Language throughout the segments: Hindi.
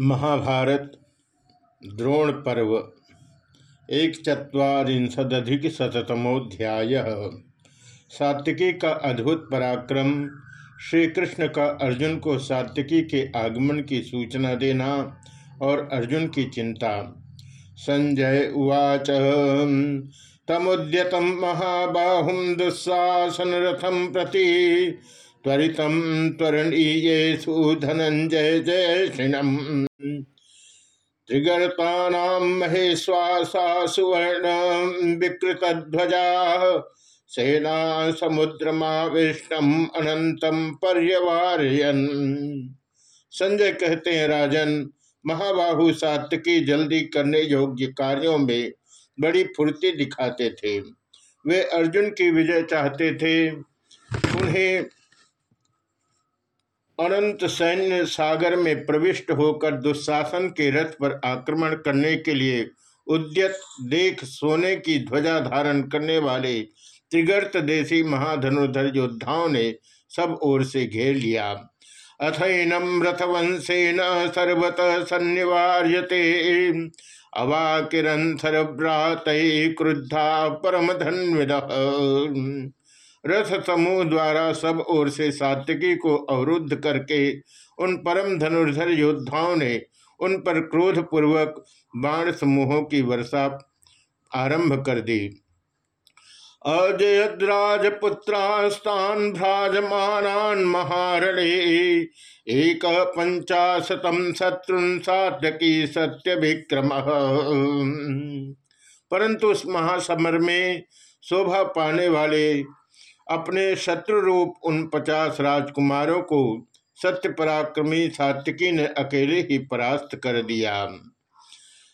महाभारत, द्रोण पर्व एक चुरीशदिक शतमोध्याय सात्विकी का अद्भुत पराक्रम श्री कृष्ण का अर्जुन को सात्विकी के आगमन की सूचना देना और अर्जुन की चिंता। संजय उवाच तमुद्यतम महाबाहुम दुस्साहसन रथम प्रति, त्वरित त्वरणीयेषु धनंजय जय श्रीणम त्रिगर्ता महेश्वासा सुवर्ण विकृत ध्वजा सेना अनंतम पर्यवारयन। संजय कहते हैं, राजन, महाबाहु सात्विकी जल्दी करने योग्य कार्यों में बड़ी फुर्ती दिखाते थे। वे अर्जुन की विजय चाहते थे। उन्हें अनंत सैन्य सागर में प्रविष्ट होकर दुशासन के रथ पर आक्रमण करने के लिए उद्यत, देख, सोने की ध्वजा धारण करने वाले त्रिगर्त देशी महाधनुधर योद्धाओं ने सब ओर से घेर लिया। अथैनम रथवंशेन सर्वत सन्निवार्यते। अवाकिरन सरभ्रात क्रुद्धा परम धन्विद रथ समूह द्वारा सब ओर से सात्विकी को अवरुद्ध करके उन परम धनुर्धर योद्धाओं ने उन पर क्रोध पूर्वक बाण समूहों की वर्षा आरंभ कर दी। अजयद्राजपुत्रास्तान भ्राजमान महारणे एक पंचाशतम शत्रुन सात्यकी सत्य विक्रम परंतु उस महासमर में शोभा पाने वाले अपने शत्रु रूप उन पचास राजकुमारों को सत्य पराक्रमी सात्विकी ने अकेले ही परास्त कर दिया।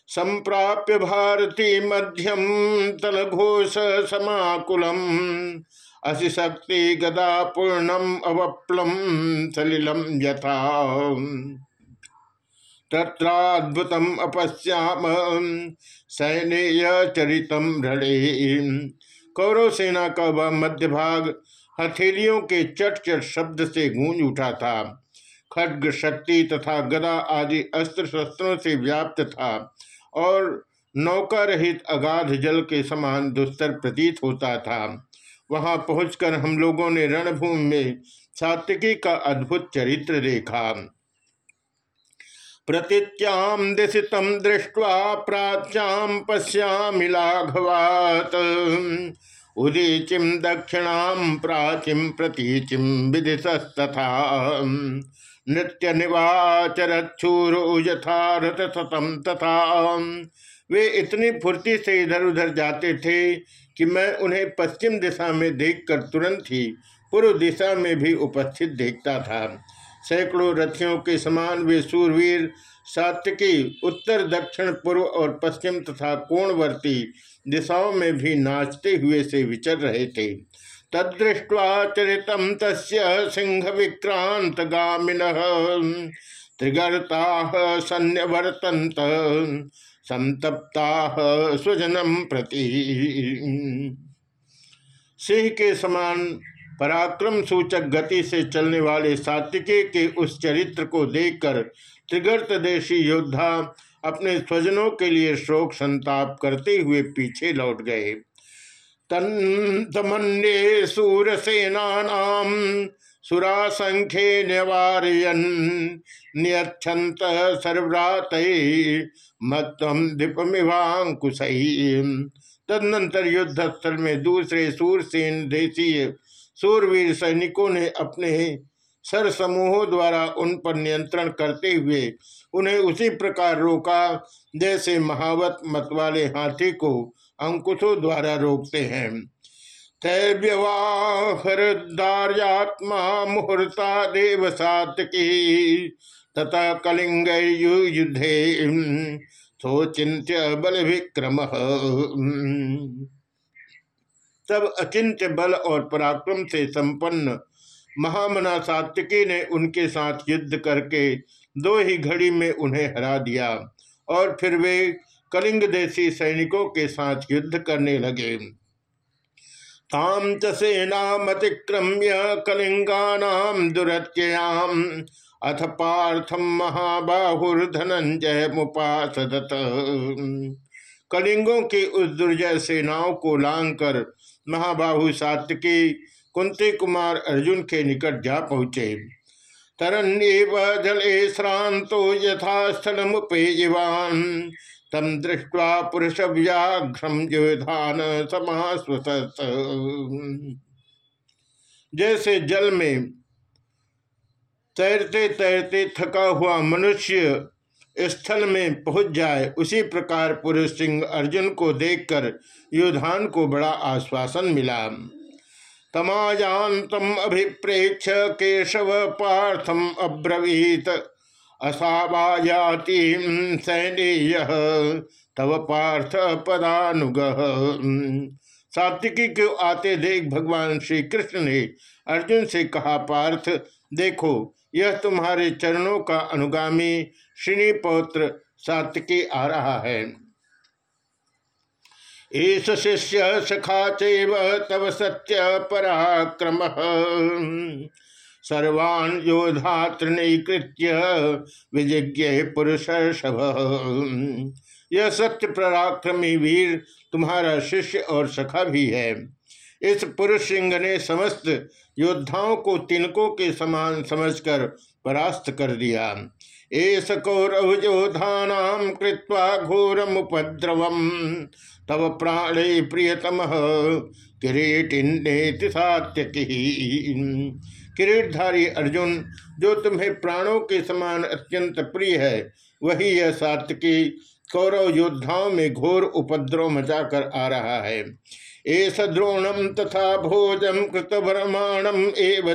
संप्राप्य भारती मध्यम तल घोष समाकुलम असिशक्ति गदा पूर्णम अवप्लम सलिलम यथा। तत्राद्भुतम अपश्याम, सैन्य चरितम रणे कौरव सेना का वह मध्य भाग हथेलियों के चट चट शब्द से गूंज उठा था। खड्ग, शक्ति तथा गदा आदि अस्त्र शस्त्रों से व्याप्त था और नौका रहित अगाध जल के समान दुस्तर प्रतीत होता था। वहाँ पहुंचकर हम लोगों ने रणभूमि में सात्विकी का अद्भुत चरित्र देखा। प्रतीत्याम दिशितम दृष्ट्वा प्राच्याम पश्यामि लाघवात। उदीचिम दक्षिणाम प्राचीम प्रतीचिम विदिशस्तथा। नृत्य निवाचरक्षूर यथारथ सतम तथा। वे इतनी फुर्ती से इधर उधर जाते थे कि मैं उन्हें पश्चिम दिशा में देखकर तुरंत ही पूर्व दिशा में भी उपस्थित देखता था। सैकड़ों रथियों के समान वे सूरवीर सात्विकी उत्तर, दक्षिण, पूर्व और पश्चिम तथा कोणवर्ती दिशाओं में भी नाचते हुए से विचर रहे थे। तदृष्ट्वा चरित सिंह विक्रांत गामिन त्रिगर्ता सन्यवर्तंत संतप्ता स्वजनम प्रति। सिंह के समान पराक्रम सूचक गति से चलने वाले सात्विकी के उस चरित्र को देखकर त्रिगर्त देशी योद्धा अपने स्वजनों के लिए शोक संताप करते हुए पीछे लौट गए। तन्मन्ये सूरसेना सुरा संख्ये निवारयन नियछंत सर्वरात मत्म दीपमिवांकुश तदनंतर युद्ध स्थल में दूसरे सूरसेन देशीय सूरवीर सैनिकों ने अपने सर समूहों द्वारा उन पर नियंत्रण करते हुए उन्हें उसी प्रकार रोका, जैसे महावत मतवाले हाथी को अंकुशों द्वारा रोकते हैं। मुहूर्ता देव सातकी तथा कलिंग युद्धे सोचिंत्य बल विक्रम तब अचिंत्य बल और पराक्रम से संपन्न महामना सात्विकी ने उनके साथ युद्ध करके दो ही घड़ी में उन्हें हरा दिया और फिर वे कलिंग देशी सैनिकों के साथ युद्ध करने लगे। ताम च सेनामतिक्रम्य कलिंगा दुरत्याम अथ पार्थम महाबाहुर्धनंजय मुपासदत। कलिंगों की उस दुर्जय सेनाओं को लांग कर महाबाहु सात्विकी कुंती कुमार अर्जुन के निकट जा पहुँचे। तरन्येव जले श्रांतो यथास्थल मुपेयवान तम दृष्ट्वा पुरुष व्याघ्रम योधान समास्वत जैसे जल में तैरते तैरते थका हुआ मनुष्य स्थल में पहुँच जाए। उसी प्रकार पुरुष सिंह अर्जुन को देखकर युधान को बड़ा आश्वासन मिला। तमायांतम अभिप्रेक्ष केशव पार्थम अब्रवीत। असावायाति सैनीय तव पार्थ पदानुग। सात्विकी को आते देख भगवान श्री कृष्ण ने अर्जुन से कहा, पार्थ, देखो, यह तुम्हारे चरणों का अनुगामी श्री पौत्र सात्विकी आ रहा है। ईश शिष्य सखा चैव तव सत्य पराक्रम। सर्वान् योधा तृणीकृत्य विजिज्ञ पुरुष यह सत्य पराक्रमी वीर तुम्हारा शिष्य और सखा भी है। इस पुरुष सिंह ने समस्त योद्धाओं को तिनकों के समान समझकर परास्त कर दिया। एस कौरव योधानाम कृत्वा घोरम उपद्रवम तव प्राणे प्रियतम किरीटिन्नेति किरीटधारी अर्जुन, जो तुम्हें प्राणों के समान अत्यंत प्रिय है, वही यह सात्यकी कौरव योद्धाओं में घोर उपद्रव मचाकर आ रहा है। एस द्रोणम तथा भोजम कृतभरमाणम एव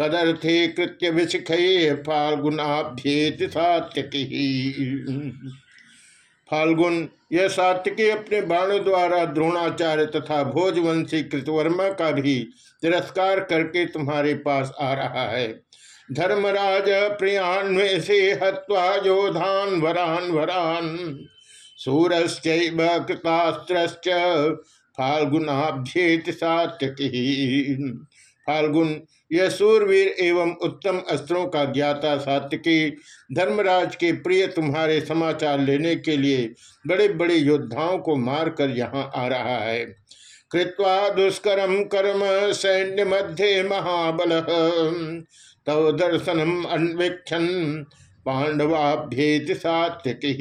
कदर्थे कृत्य विशिख फाल्गुनाभ्येत सात्यकी फाल्गुन, यह सात्यकी अपने बाणों द्वारा द्रोणाचार्य तथा भोजवंशी कृतवर्मा का भी तिरस्कार करके तुम्हारे पास आ रहा है। धर्मराज प्रियान्वे से हत्वा योधान वरान वरान। सूरश्च कृतास्त्र फाल्गुनाभ्येत सात्यकी फाल्गुन, यह सूरवीर एवं उत्तम अस्त्रों का ज्ञाता सात्यकी, धर्मराज के प्रिय तुम्हारे समाचार लेने के लिए बड़े बड़े योद्धाओं को मारकर यहाँ आ रहा है। कृत्वा दुष्करम कर्म सैन्य मध्य महाबल, तव दर्शनम अन्वेक्षण पांडवाभ्येत सात्यकी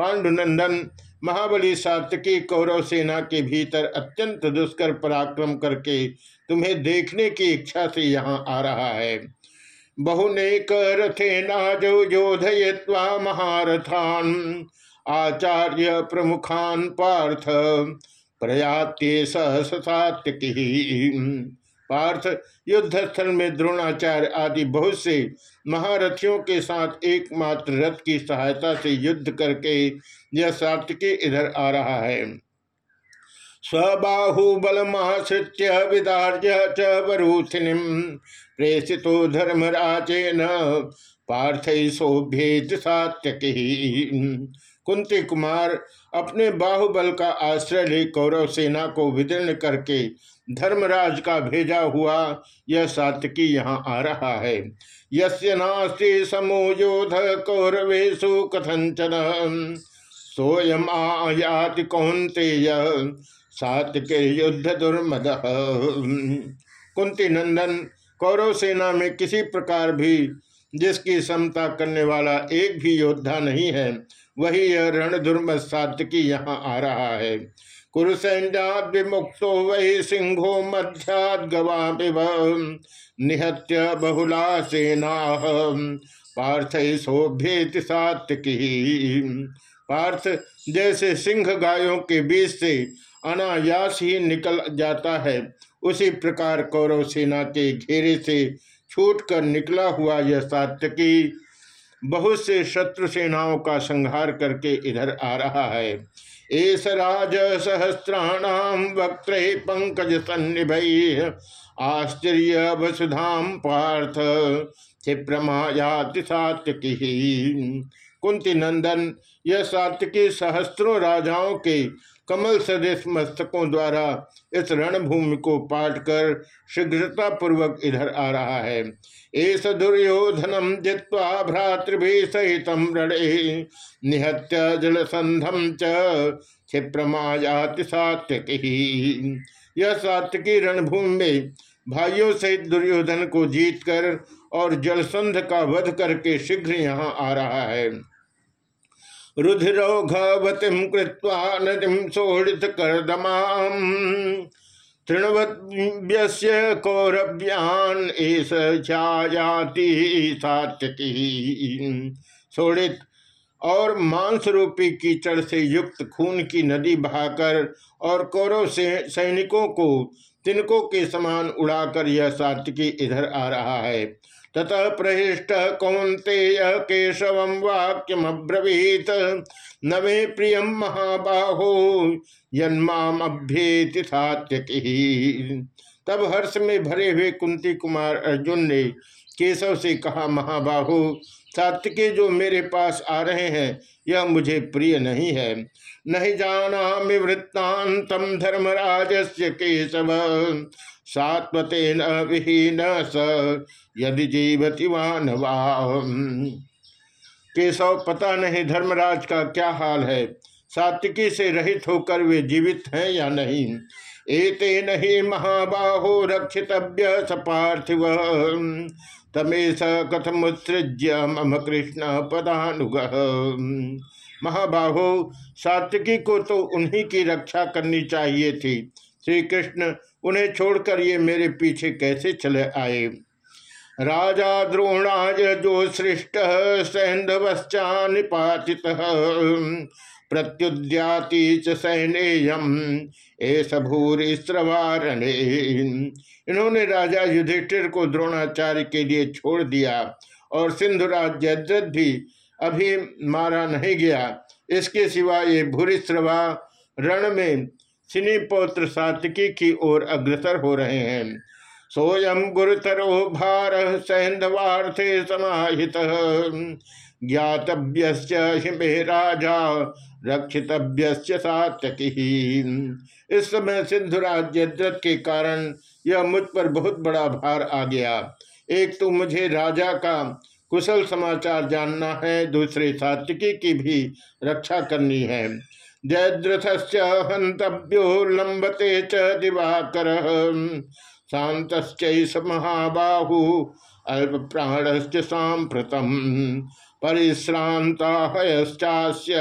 पांडुनंदन महाबली सात्यकी कौरव सेना के भीतर अत्यंत दुष्कर पराक्रम करके तुम्हें देखने की इच्छा से यहाँ आ रहा है। बहुनेक रथे नाजो योधय्वा महारथान, आचार्य प्रमुखान पार्थ प्रयात्ये सहस सात्यकी पार्थ युद्ध स्थल में द्रोणाचार्य आदि बहुत से महारथियों के साथ एकमात्र रथ की सहायता से युद्ध करके यह सात्यकी इधर आ रहा है। स्वबाहुबलमाश्रित्य विदार्य च वरूथिनी धर्मराजेन पार्थ सोभ्येत सात्यकी। कुंती कुमार अपने बाहुबल का आश्रय ले कौरव सेना को विदीर्ण करके धर्मराज का भेजा हुआ यह सातकी यहाँ आ रहा है। यस्य नास्ति समोयोध कौरवेशु कथंचन सोयम आयाति कौंतेय सातके युद्ध दुर्मद। कुंती नंदन, कौरव सेना में किसी प्रकार भी जिसकी समता करने वाला एक भी योद्धा नहीं है, वही यह रण दुर्मद सातकी यहाँ आ रहा है। कुरुसैन्याद विमुक्तो वही सिंहो मध्याद गवा निहत्य बहुला सेना पार्थ शोभ्येत सात्यकी पार्थ जैसे सिंह गायों के बीच से अनायास ही निकल जाता है, उसी प्रकार कौरव सेना के घेरे से छूटकर निकला हुआ यह सात्यकी बहुत से शत्रु सेनाओं का संहार करके इधर आ रहा है। एस राज सहस्राणाम वक्त पंकज सन्निभ आश्चर्य वसुधाम पार्थ क्षिप्रमायाति सात्विकी। कुंती नंदन यह सात्विकी सहस्त्रों राजाओं के कमल सदृश मस्तकों द्वारा इस रणभूमि को पाट कर शीघ्रता पूर्वक इधर आ रहा है। एस दुर्योधनम जित्वा भ्रातृभि सहित रणे निहत्य जलसंधम च क्षिप्रमायाति सात्यकी यह सात्यकी रणभूमि में भाइयों सहित दुर्योधन को जीतकर और जलसंध का वध करके शीघ्र यहाँ आ रहा है। रुधिरौघवतीम कृत्वा नदीम सोड़ित कौरव्यान सोड़ित और मांस रूपी कीचड़ से युक्त खून की नदी बहाकर और कौरव से सैनिकों को तिनकों के समान उड़ाकर यह सात्विकी इधर आ रहा है। ततः प्रहिष्ट कौंते केशव वाक्यम न मे प्रिय महाबाहो जन्माम सात्यति। तब हर्ष में भरे हुए कुंती कुमार अर्जुन ने केशव से कहा, महाबाहु सात्विकी जो मेरे पास आ रहे हैं, यह मुझे प्रिय नहीं है। नहीं जाना वृत्तांतम धर्मराज से केशव सात्वतेन विहीन स यदि जीवति केशव, पता नहीं धर्मराज का क्या हाल है? सात्विकी से रहित होकर वे जीवित हैं या नहीं? एते नहीं महाबाहो रक्षितव्य स पार्थिव तमेश कथमुत्सृज्य मम कृष्ण पदानुग महाबाहो, सात्विकी को तो उन्हीं की रक्षा करनी चाहिए थी। श्री कृष्ण उन्हें छोड़कर ये मेरे पीछे कैसे चले आए? राजा द्रोणाज जो सृष्ट सैंधवश्चा निपातित प्रत्युद्याति च सैनेयम। एस भूरि स्रवारणे। इन्होंने राजा युधिष्ठिर को द्रोणाचार्य के लिए छोड़ दिया और सिंधुराज जयद्रथ भी अभी मारा नहीं गया। इसके सिवा ये भूरिश्रवा रण में सिनीपौत्र सातिकी की ओर अग्रसर हो रहे हैं। सोयम गुरुतरो भार सैंधवार्थे समाहित। ज्ञातव्य हिमे राजा रक्षितव्य सात्यकी इस समय सिंधुराज जयद्रथ के कारण यह मुझ पर बहुत बड़ा भार आ गया। एक तो मुझे राजा का कुशल समाचार जानना है, दूसरे सात्विकी की भी रक्षा करनी है। जयद्रथ हंतव्यो लंबते च दिवाकर। शांत महाबाहु अल्प प्राणश्च सांप्रतम परिश्रांता हयश्चास्य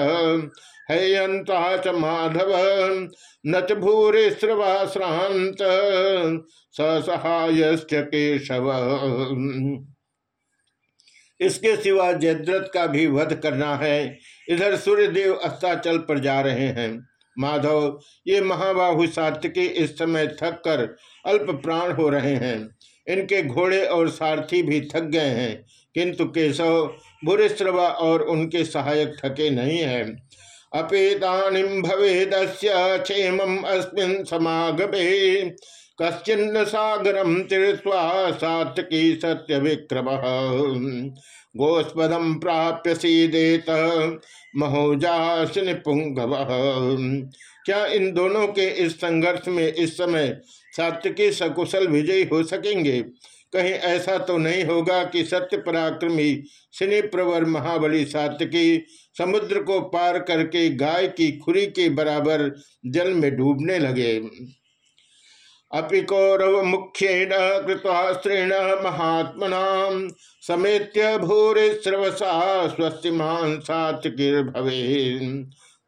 हयंता च माधव, न च भूरे श्रवाश्रांत सहायश्च केशव। इसके सिवा जयद्रथ का भी वध करना है। इधर सूर्यदेव अस्ताचल पर जा रहे हैं। माधव, ये महाबाहु सात्विकी इस समय थक कर अल्प प्राण हो रहे हैं। इनके घोड़े और सारथी भी थक गए हैं। किंतु केशव भूरिश्रवा और उनके सहायक थके नहीं है। अपेदानीम भवेद क्षेम अस्मिन समागमे। कश्चिन्न सागरम तीर्थवा सात्की सत्य विक्रम गोस्पदम प्राप्य सीदेत महोजास क्या इन दोनों के इस संघर्ष में इस समय सात्विकी सकुशल विजयी हो सकेंगे? कहीं, ऐसा तो नहीं होगा कि सत्य पराक्रमी शनि प्रवर महाबली सात्विकी समुद्र को पार करके गाय की खुरी के बराबर जल में डूबने लगे। अपि कौरव मुख्येन कृतास्त्रेण महात्मना समेत्य भूरे स्रवसा स्वस्तिमान सात्विकीर्भवे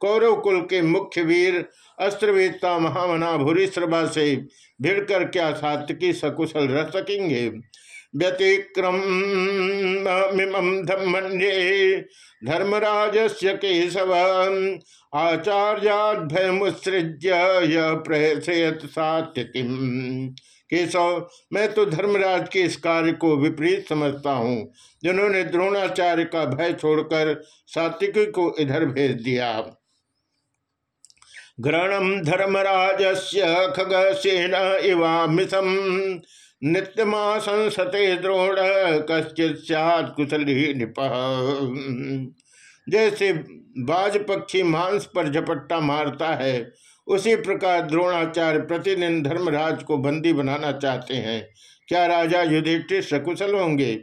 कौरव कुल के मुख्य वीर अस्त्रवेदता महामना भूरिश्रभा से भिड़कर क्या सात्विकी सकुशल रह सकेंगे? व्यतिक्रम धर्मराज से केशव आचार्याभयमुत्सृज्य सात्यकिम केशव, मैं तो धर्मराज के इस कार्य को विपरीत समझता हूँ। जिन्होंने द्रोणाचार्य का भय छोड़कर सात्विकी को इधर भेज दिया। घृणम धर्मराज से खगसेन इवामिशम नित्यमा संसते द्रोण कश्चित कुशली निप। जैसे बाज पक्षी मांस पर झपट्टा मारता है, उसी प्रकार द्रोणाचार्य प्रतिदिन धर्मराज को बंदी बनाना चाहते हैं। क्या राजा युधिष्ठिर सकुशल होंगे?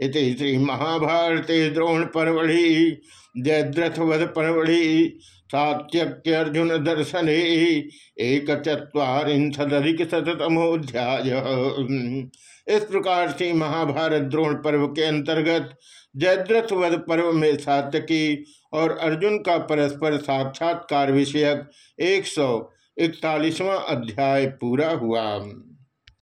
इति श्री महाभारते द्रोण परवढ़ि जयद्रथ वध सात्यक्य अर्जुन दर्शन एक चुरीशदिक शतमोध्याय इस प्रकार से महाभारत द्रोण पर्व के अंतर्गत जयद्रथ वध पर्व में सात्यकी और अर्जुन का परस्पर साक्षात्कार विषयक एक सौ इकतालीसवां अध्याय पूरा हुआ।